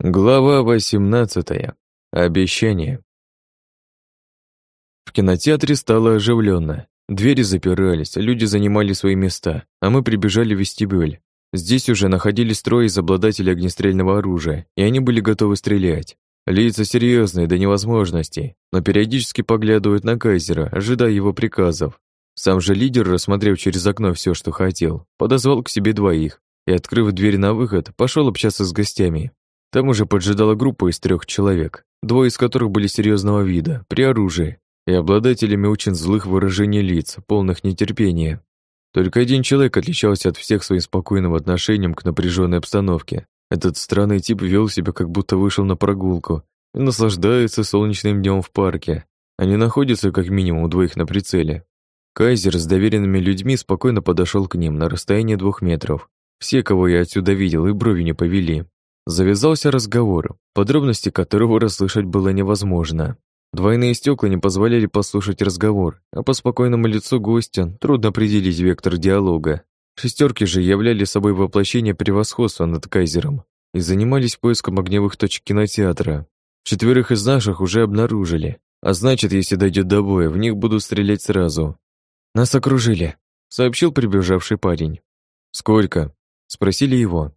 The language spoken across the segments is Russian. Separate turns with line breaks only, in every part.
Глава 18. Обещание. В кинотеатре стало оживленно. Двери запирались, люди занимали свои места, а мы прибежали в вестибюль. Здесь уже находились трое из обладателей огнестрельного оружия, и они были готовы стрелять. Лица серьезные до невозможности, но периодически поглядывают на Кайзера, ожидая его приказов. Сам же лидер, рассмотрев через окно все, что хотел, подозвал к себе двоих и, открыв дверь на выход, пошел общаться с гостями. Там уже поджидала группа из трех человек, двое из которых были серьезного вида, при оружии, и обладателями очень злых выражений лиц, полных нетерпения. Только один человек отличался от всех своим спокойным отношением к напряженной обстановке. Этот странный тип вел себя, как будто вышел на прогулку и наслаждается солнечным днем в парке, а не находится как минимум у двоих на прицеле. Кайзер с доверенными людьми спокойно подошел к ним на расстоянии двух метров. Все, кого я отсюда видел, и брови не повели. Завязался разговор, подробности которого расслышать было невозможно. Двойные стекла не позволяли послушать разговор, а по спокойному лицу гостя трудно определить вектор диалога. Шестерки же являли собой воплощение превосходства над Кайзером и занимались поиском огневых точек кинотеатра. Четверых из наших уже обнаружили, а значит, если дойдет до боя, в них будут стрелять сразу. «Нас окружили», — сообщил прибежавший парень. «Сколько?» — спросили его.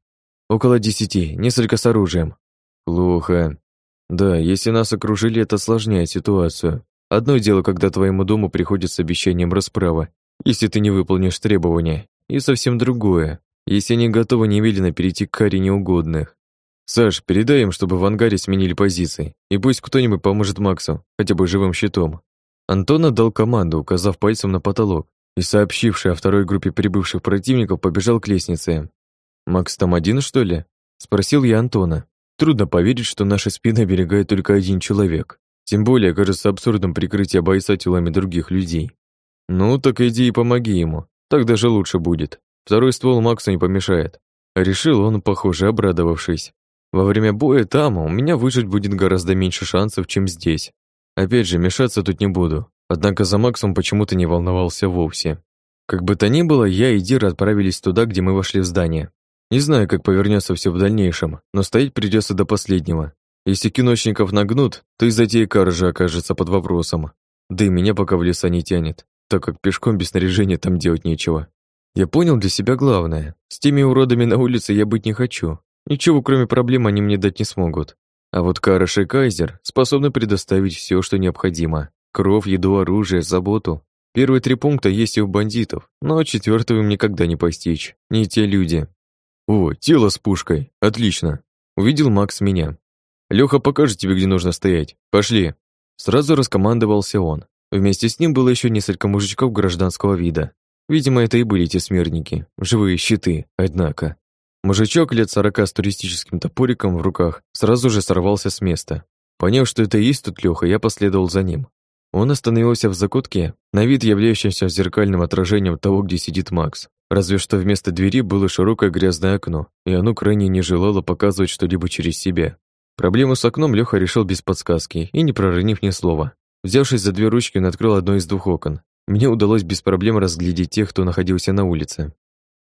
Около десяти, несколько с оружием. Плохо. Да, если нас окружили, это осложняет ситуацию. Одно дело, когда твоему дому приходит с обещанием расправа, если ты не выполнишь требования, и совсем другое, если они готовы немедленно перейти к каре неугодных. Саш, передай им, чтобы в ангаре сменили позиции, и пусть кто-нибудь поможет Максу, хотя бы живым щитом. Антон отдал команду, указав пальцем на потолок, и сообщивший о второй группе прибывших противников побежал к лестнице. «Макс там один, что ли?» — спросил я Антона. Трудно поверить, что наши спины оберегает только один человек. Тем более, кажется абсурдным прикрытие бойца телами других людей. Ну, так иди и помоги ему. Так даже лучше будет. Второй ствол Максу не помешает. Решил он, похоже, обрадовавшись. Во время боя там у меня выжить будет гораздо меньше шансов, чем здесь. Опять же, мешаться тут не буду. Однако за Максом почему-то не волновался вовсе. Как бы то ни было, я и Дир отправились туда, где мы вошли в здание. Не знаю, как повернется все в дальнейшем, но стоять придется до последнего. Если киношников нагнут, то и затея Каржа окажется под вопросом. Да и меня пока в леса не тянет, так как пешком без снаряжения там делать нечего. Я понял для себя главное. С теми уродами на улице я быть не хочу. Ничего, кроме проблем, они мне дать не смогут. А вот Караш и Кайзер способны предоставить все, что необходимо. Кровь, еду, оружие, заботу. Первые три пункта есть и у бандитов, но четвертого им никогда не постичь. Не те люди. «О, тело с пушкой. Отлично!» Увидел Макс меня. «Лёха покажет тебе, где нужно стоять. Пошли!» Сразу раскомандовался он. Вместе с ним было еще несколько мужичков гражданского вида. Видимо, это и были те смертники. Живые щиты, однако. Мужичок лет сорока с туристическим топориком в руках сразу же сорвался с места. Поняв, что это и есть тут Лёха, я последовал за ним. Он остановился в закутке, на вид являющемся зеркальным отражением того, где сидит Макс. Разве что вместо двери было широкое грязное окно, и оно крайне не желало показывать что-либо через себя. Проблему с окном Лёха решил без подсказки и не проронив ни слова. Взявшись за две ручки, он открыл одно из двух окон. Мне удалось без проблем разглядеть тех, кто находился на улице.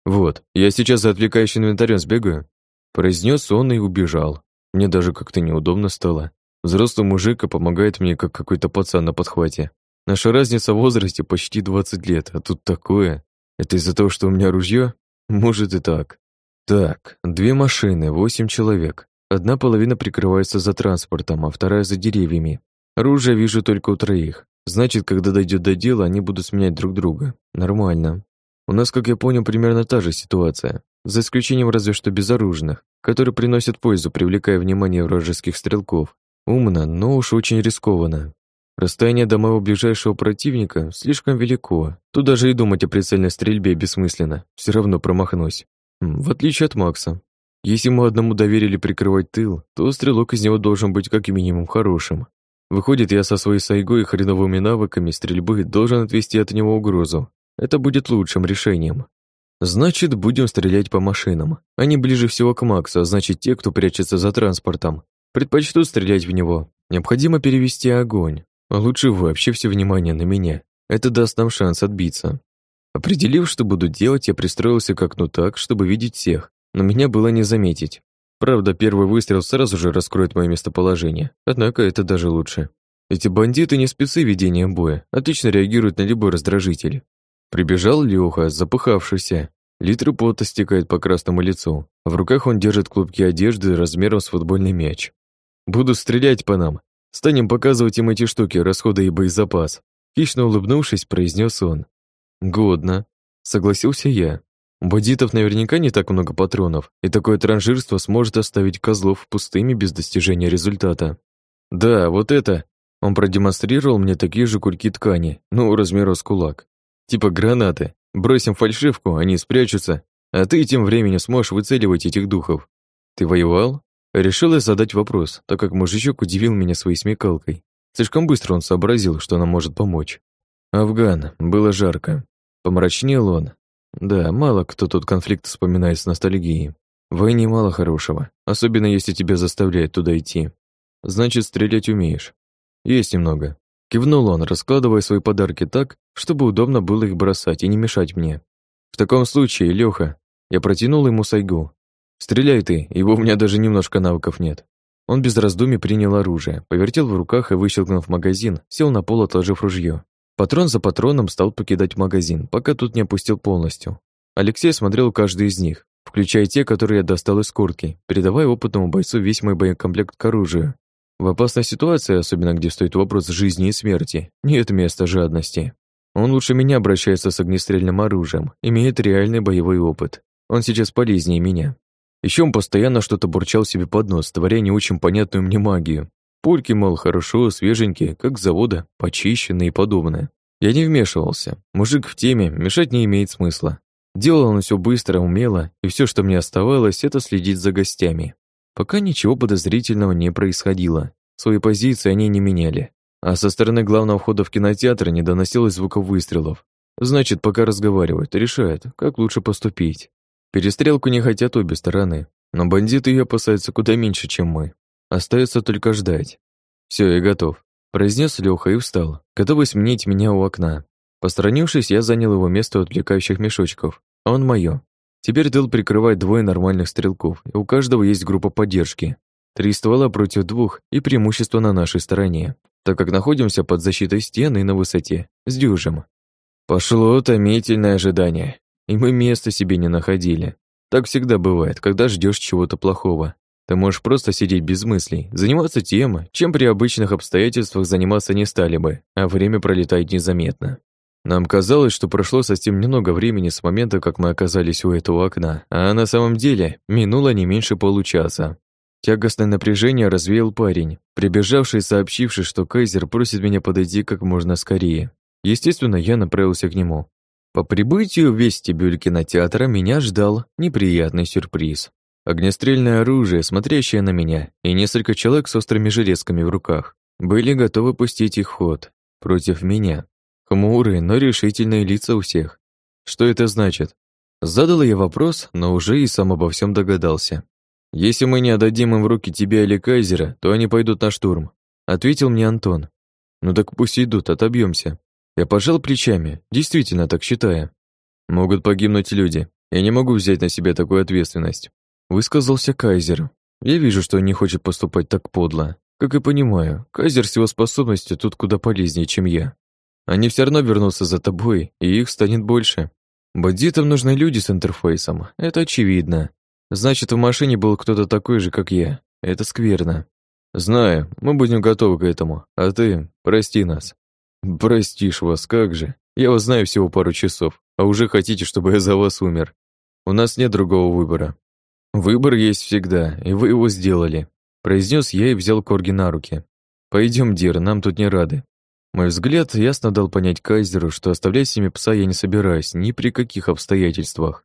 «Вот, я сейчас за отвлекающим инвентарем сбегаю», произнес он и убежал. Мне даже как-то неудобно стало. Взрослый мужик помогает мне, как какой-то пацан на подхвате. Наша разница в возрасте почти 20 лет, а тут такое. Это из-за того, что у меня ружье? Может и так. Так, две машины, восемь человек. Одна половина прикрывается за транспортом, а вторая за деревьями. Оружие вижу только у троих. Значит, когда дойдет до дела, они будут сменять друг друга. Нормально. У нас, как я понял, примерно та же ситуация. За исключением разве что безоружных, которые приносят пользу, привлекая внимание вражеских стрелков. Умно, но уж очень рискованно. Расстояние до моего ближайшего противника слишком велико. Тут даже и думать о прицельной стрельбе бессмысленно. Все равно промахнусь. В отличие от Макса. Если ему одному доверили прикрывать тыл, то стрелок из него должен быть как минимум хорошим. Выходит, я со своей сайгой и хреновыми навыками стрельбы должен отвести от него угрозу. Это будет лучшим решением. Значит, будем стрелять по машинам. Они ближе всего к Максу, а значит, те, кто прячется за транспортом, предпочтут стрелять в него. Необходимо перевести огонь. А лучше вообще все внимание на меня. Это даст нам шанс отбиться. Определив, что буду делать, я пристроился к окну так, чтобы видеть всех, но меня было не заметить. Правда, первый выстрел сразу же раскроет мое местоположение, однако это даже лучше. Эти бандиты не спецы ведения боя, отлично реагируют на любой раздражитель. Прибежал Лёха, запыхавшийся. Литры пота стекает по красному лицу. В руках он держит клубки одежды размером с футбольный мяч. «Буду стрелять по нам. Станем показывать им эти штуки, расходы и боезапас». Хищно улыбнувшись, произнес он. «Годно», — согласился я. У бандитов наверняка не так много патронов, и такое транжирство сможет оставить козлов пустыми без достижения результата. Да, вот это. Он продемонстрировал мне такие же кульки ткани, ну, размеру с кулак. Типа гранаты. Бросим фальшивку, они спрячутся, а ты тем временем сможешь выцеливать этих духов. Ты воевал? Решил я задать вопрос, так как мужичок удивил меня своей смекалкой. Слишком быстро он сообразил, что нам может помочь. Афган, было жарко. Помрачнел он, да, мало кто тут конфликт вспоминает с ностальгией. В войне мало хорошего, особенно если тебя заставляют туда идти. Значит, стрелять умеешь. Есть немного. Кивнул он, раскладывая свои подарки так, чтобы удобно было их бросать и не мешать мне. В таком случае, Лёха, я протянул ему сайгу. Стреляй ты, его у меня даже немножко навыков нет. Он без раздумий принял оружие, повертел в руках и, выщелкнув магазин, сел на пол, отложив ружье. Патрон за патроном стал покидать магазин, пока тут не опустил полностью. Алексей смотрел каждый из них, включая те, которые я достал из куртки, передавая опытному бойцу весь мой боекомплект к оружию. В опасной ситуации, особенно где стоит вопрос жизни и смерти, нет места жадности. Он лучше меня обращается с огнестрельным оружием, имеет реальный боевой опыт. Он сейчас полезнее меня. Еще он постоянно что-то бурчал себе под нос, творя не очень понятную мне магию, Пульки, мол, хорошо, свеженькие, как с завода, почищенные и подобное. Я не вмешивался. Мужик в теме, мешать не имеет смысла. Делал он все быстро, умело, и все, что мне оставалось, это следить за гостями. Пока ничего подозрительного не происходило. Свои позиции они не меняли. А со стороны главного входа в кинотеатр не доносилось звуков выстрелов. Значит, пока разговаривают, решают, как лучше поступить. Перестрелку не хотят обе стороны, но бандиты ее опасаются куда меньше, чем мы. Остается только ждать. Все, я готов. Произнес Леха и встал, готовый сменить меня у окна. Посторонившись, я занял его место у отвлекающих мешочков. Он мое. Теперь тыл прикрывает двое нормальных стрелков, и у каждого есть группа поддержки. Три ствола против двух и преимущество на нашей стороне, так как находимся под защитой стены на высоте, с дюжем. Пошло томительное ожидание, и мы места себе не находили. Так всегда бывает, когда ждешь чего-то плохого. Ты можешь просто сидеть без мыслей, заниматься тем, чем при обычных обстоятельствах заниматься не стали бы, а время пролетает незаметно. Нам казалось, что прошло совсем немного времени с момента, как мы оказались у этого окна, а на самом деле минуло не меньше получаса. Тягостное напряжение развеял парень, прибежавший и сообщивший, что Кайзер просит меня подойти как можно скорее. Естественно, я направился к нему. По прибытию в вестибюль кинотеатра меня ждал неприятный сюрприз. Огнестрельное оружие, смотрящее на меня, и несколько человек с острыми железками в руках были готовы пустить их ход против меня. Хмурые, но решительные лица у всех. Что это значит? Задал я вопрос, но уже и сам обо всем догадался. «Если мы не отдадим им в руки тебя или Кайзера, то они пойдут на штурм», — ответил мне Антон. «Ну так пусть идут, отобьемся. Я пожал плечами, действительно так считая. Могут погибнуть люди. Я не могу взять на себя такую ответственность. Высказался Кайзер. Я вижу, что он не хочет поступать так подло. Как и понимаю, Кайзер с его способностью тут куда полезнее, чем я. Они все равно вернутся за тобой, и их станет больше. Бандитам нужны люди с интерфейсом, это очевидно. Значит, в машине был кто-то такой же, как я. Это скверно. Знаю, мы будем готовы к этому, а ты прости нас. Простишь вас, как же. Я вас знаю всего пару часов, а уже хотите, чтобы я за вас умер. У нас нет другого выбора. «Выбор есть всегда, и вы его сделали», – произнес я и взял Корги на руки. «Пойдем, Дир, нам тут не рады». Мой взгляд ясно дал понять Кайзеру, что оставлять с ними пса я не собираюсь ни при каких обстоятельствах.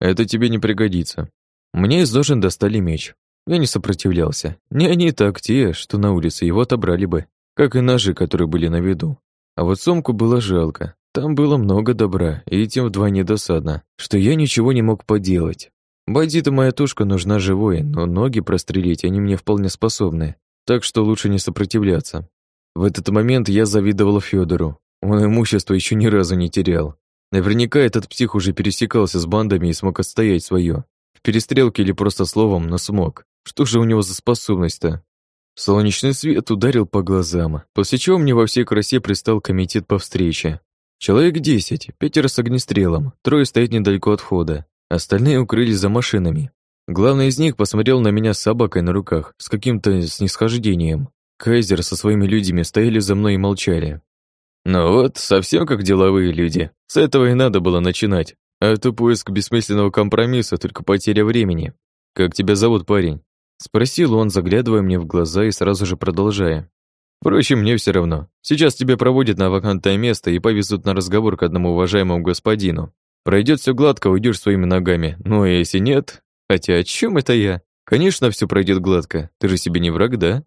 «Это тебе не пригодится». Мне из ножен достали меч. Я не сопротивлялся. Не они так те, что на улице его отобрали бы, как и ножи, которые были на виду. А вот сумку было жалко. Там было много добра, и тем вдвойне досадно, что я ничего не мог поделать. Бандиту моя тушка нужна живой, но ноги прострелить они мне вполне способны, так что лучше не сопротивляться. В этот момент я завидовал Федору. Он имущество еще ни разу не терял. Наверняка этот псих уже пересекался с бандами и смог отстоять свое. В перестрелке или просто словом, но смог. Что же у него за способность-то? Солнечный свет ударил по глазам, после чего мне во всей красе пристал комитет по встрече. Человек десять, пятеро с огнестрелом, трое стоят недалеко от входа, остальные укрылись за машинами. Главный из них посмотрел на меня с собакой на руках, с каким-то снисхождением. Кайзер со своими людьми стояли за мной и молчали. Ну вот, совсем как деловые люди. С этого и надо было начинать. А то поиск бессмысленного компромисса, только потеря времени. Как тебя зовут, парень? Спросил он, заглядывая мне в глаза и сразу же продолжая. Впрочем, мне все равно. Сейчас тебя проводят на вакантное место и повезут на разговор к одному уважаемому господину. Пройдет все гладко, уйдешь своими ногами. Ну, а если нет, Хотя о чем это я? Конечно, все пройдет гладко. Ты же себе не враг, да?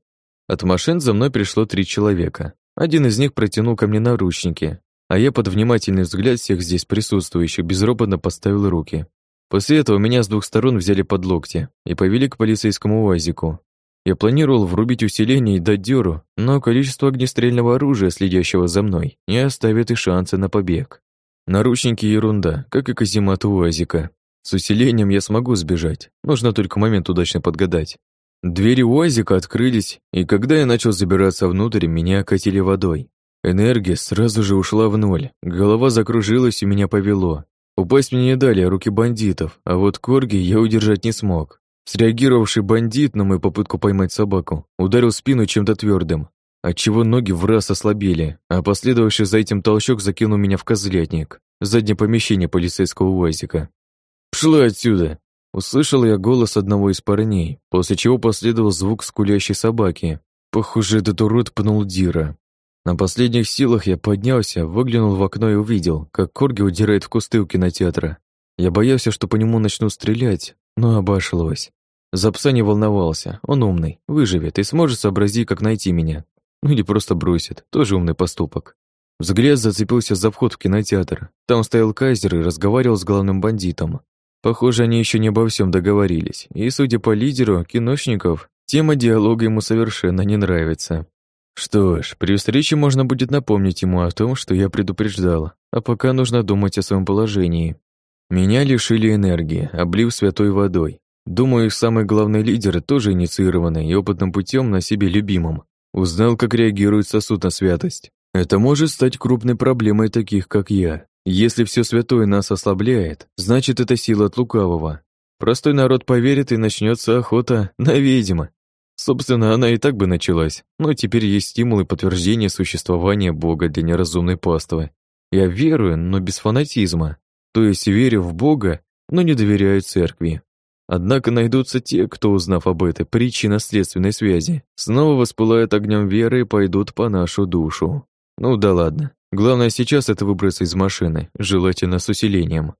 От машин за мной пришло три человека. Один из них протянул ко мне наручники, а я под внимательный взгляд всех здесь присутствующих безропотно поставил руки. После этого меня с двух сторон взяли под локти и повели к полицейскому УАЗику. Я планировал врубить усиление и дать дёру, но количество огнестрельного оружия, следящего за мной, не оставит и шанса на побег. Наручники ерунда, как и каземат УАЗика. С усилением я смогу сбежать, нужно только момент удачно подгадать. Двери УАЗика открылись, и когда я начал забираться внутрь, меня окатили водой. Энергия сразу же ушла в ноль, голова закружилась и меня повело. Упасть мне не дали руки бандитов, а вот корги я удержать не смог. Среагировавший бандит на мою попытку поймать собаку ударил спину чем-то твердым, отчего ноги в раз ослабели, а последовавший за этим толчок закинул меня в козлятник, заднее помещение полицейского УАЗика. «Пшла отсюда!» Услышал я голос одного из парней, после чего последовал звук скулящей собаки. Похоже, этот урод пнул Дира. На последних силах я поднялся, выглянул в окно и увидел, как Корги удирает в кусты у кинотеатра. Я боялся, что по нему начнут стрелять, но обошлось. За пса не волновался, он умный, выживет и сможет сообразить, как найти меня. Ну или просто бросит, тоже умный поступок. Взгляд зацепился за вход в кинотеатр. Там стоял Кайзер и разговаривал с главным бандитом. Похоже, они еще не обо всем договорились, и, судя по лидеру, киношников, тема диалога ему совершенно не нравится. Что ж, при встрече можно будет напомнить ему о том, что я предупреждал, а пока нужно думать о своем положении. Меня лишили энергии, облив святой водой. Думаю, их самый главный лидер тоже инициированный и опытным путем на себе любимым. Узнал, как реагирует сосуд на святость. Это может стать крупной проблемой таких, как я. Если все святое нас ослабляет, значит, это сила от лукавого. Простой народ поверит и начнется охота на ведьма. Собственно, она и так бы началась, но теперь есть стимул и подтверждение существования Бога для неразумной паствы. Я верую, но без фанатизма. То есть верю в Бога, но не доверяю церкви. Однако найдутся те, кто, узнав об этой причинно-следственной связи, снова воспылают огнем веры и пойдут по нашу душу. Ну да ладно. Главное сейчас это выбраться из машины, желательно с усилением.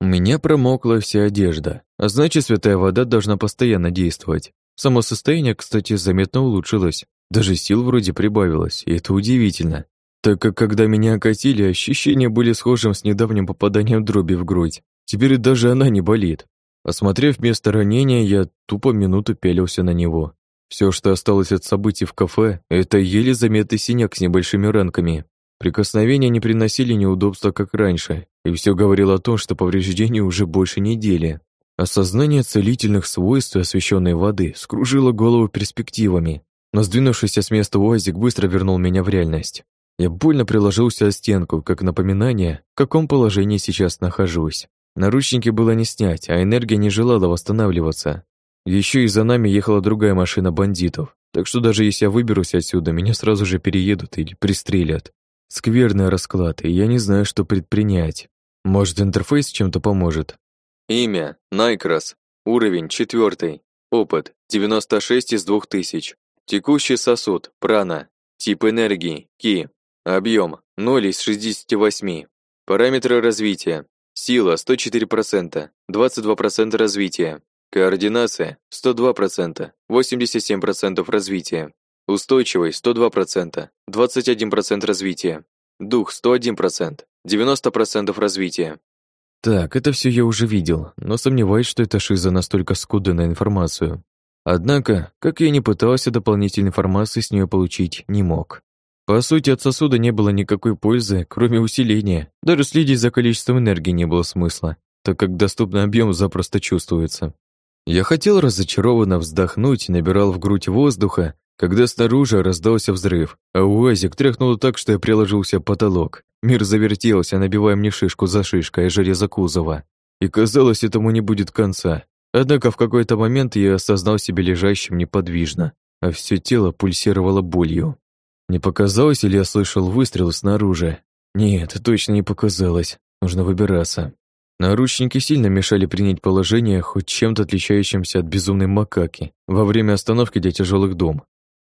У меня промокла вся одежда, а значит, святая вода должна постоянно действовать. Само состояние, кстати, заметно улучшилось. Даже сил вроде прибавилось, и это удивительно. Так как когда меня окатили, ощущения были схожим с недавним попаданием дроби в грудь. Теперь даже она не болит. Осмотрев место ранения, я тупо минуту пялился на него. Все, что осталось от событий в кафе, это еле заметный синяк с небольшими ранками. Прикосновения не приносили неудобства, как раньше, и все говорило о том, что повреждения уже больше недели. Осознание целительных свойств освещенной воды скружило голову перспективами, но сдвинувшийся с места УАЗик быстро вернул меня в реальность. Я больно приложился о стенку, как напоминание, в каком положении сейчас нахожусь. Наручники было не снять, а энергия не желала восстанавливаться. Еще и за нами ехала другая машина бандитов, так что даже если я выберусь отсюда, меня сразу же переедут или пристрелят. Скверный расклад, и я не знаю, что предпринять. Может, интерфейс чем-то поможет. Имя – Найкрас. Уровень – четвертый. Опыт – 96 из 2000. Текущий сосуд – прана. Тип энергии – ки. Объем – 0 из 68. Параметры развития. Сила – 104%, 22% развития. Координация – 102%, 87% развития. Устойчивость 102%, 21% развития. Дух 101%, 90% развития. Так, это все я уже видел, но сомневаюсь, что эта шиза настолько скудна на информацию. Однако, как я не пытался дополнительной информации с нее получить, не мог. По сути, от сосуда не было никакой пользы, кроме усиления. Даже следить за количеством энергии не было смысла, так как доступный объем запросто чувствуется. Я хотел разочарованно вздохнуть набирал в грудь воздуха, когда снаружи раздался взрыв, а УАЗик тряхнул так, что я приложился потолок. Мир завертелся, набивая мне шишку за шишкой железо кузова. И казалось, этому не будет конца. Однако в какой-то момент я осознал себя лежащим неподвижно, а все тело пульсировало болью. Не показалось или я слышал выстрел снаружи? Нет, точно не показалось. Нужно выбираться. Наручники сильно мешали принять положение, хоть чем-то отличающимся от безумной макаки во время остановки для тяжелых дом.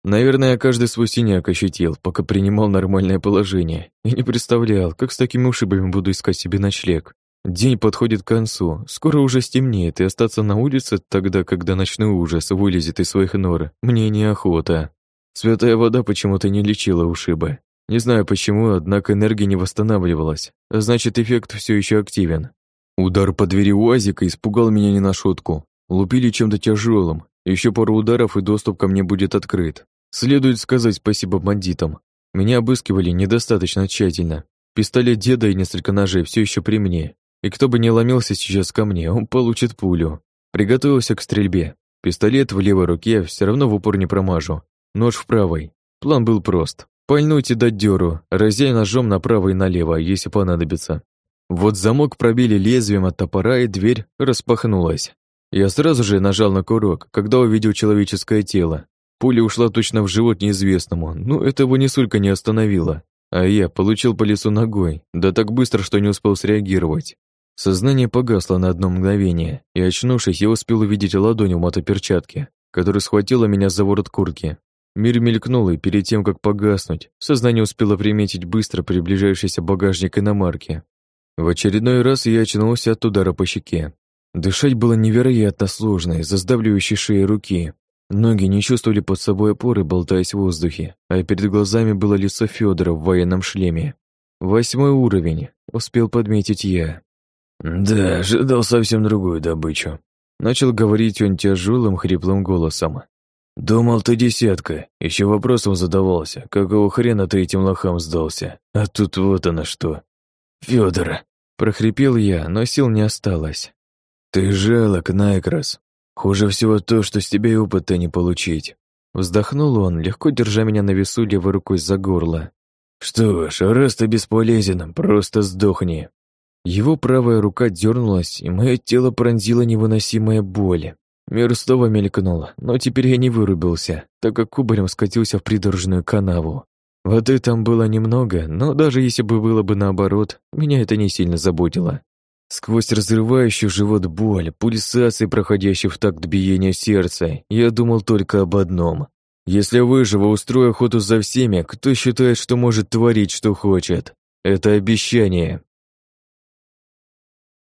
Наверное, я каждый свой синяк ощутил, пока принимал нормальное положение, и не представлял, как с такими ушибами буду искать себе ночлег. День подходит к концу, скоро уже стемнеет, и остаться на улице тогда, когда ночной ужас вылезет из своих нор, мне неохота. Святая вода почему-то не лечила ушибы. Не знаю почему, однако энергия не восстанавливалась, а значит, эффект все еще активен. Удар по двери УАЗика испугал меня не на шутку. Лупили чем-то тяжелым, еще пару ударов, и доступ ко мне будет открыт. Следует сказать спасибо бандитам. Меня обыскивали недостаточно тщательно. Пистолет деда и несколько ножей все еще при мне. И кто бы не ломился сейчас ко мне, он получит пулю. Приготовился к стрельбе. Пистолет в левой руке все равно в упор не промажу. Нож в правой. План был прост. Пальнуть и дать дёру, разяй ножом направо и налево, если понадобится. Вот замок пробили лезвием от топора, и дверь распахнулась. Я сразу же нажал на курок, когда увидел человеческое тело. Пуля ушла точно в живот неизвестному, но этого нисколько не остановило. А я получил по лицу ногой, да так быстро, что не успел среагировать. Сознание погасло на одно мгновение, и, очнувшись, я успел увидеть ладонь в мотоперчатке, которая схватила меня за ворот куртки. Мир мелькнул, и перед тем, как погаснуть, сознание успело приметить быстро приближающийся багажник иномарки. В очередной раз я очнулся от удара по щеке. Дышать было невероятно сложно из-за сдавливающей шеи руки, Ноги не чувствовали под собой опоры, болтаясь в воздухе, а перед глазами было лицо Федора в военном шлеме. Восьмой уровень, успел подметить я. «Да, ожидал совсем другую добычу», — начал говорить он тяжелым, хриплым голосом. «Думал, ты десятка, еще вопросом задавался, какого хрена ты этим лохам сдался, а тут вот оно что». «Фёдор», — прохрипел я, но сил не осталось. «Ты жалок, Найкрас, Хуже всего то, что с тебя и опыта не получить. Вздохнул он, легко держа меня на весу левой рукой за горло. Что ж, раз ты бесполезен, просто сдохни. Его правая рука дернулась, и мое тело пронзила невыносимая боль. Мир снова мелькнул, но теперь я не вырубился, так как кубарем скатился в придорожную канаву. Воды там было немного, но даже если бы было бы наоборот, меня это не сильно заботило. Сквозь разрывающую живот боль, пульсации, проходящие в такт биения сердца, я думал только об одном. Если выживу, устрою охоту за всеми, кто считает, что может творить, что хочет. Это обещание.